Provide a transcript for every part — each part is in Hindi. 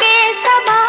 के सबा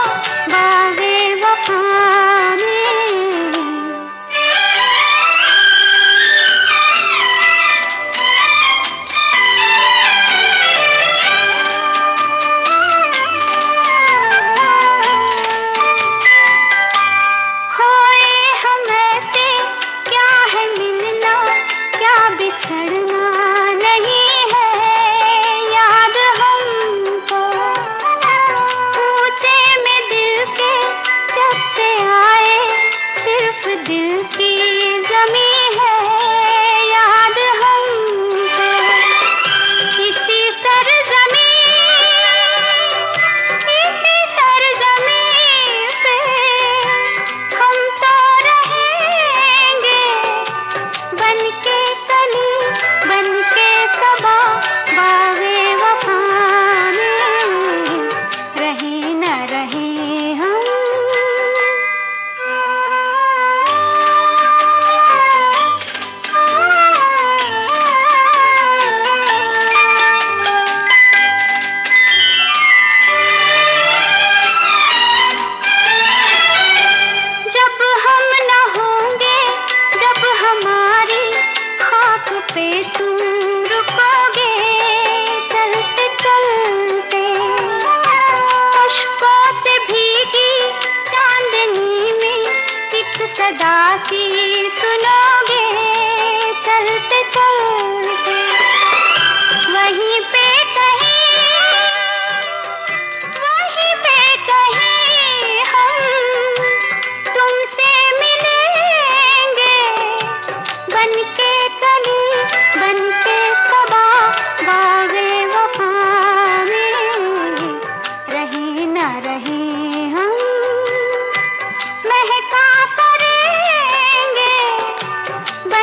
एक सदा सी सुनोगे चलते चलते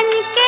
करेंगे बन के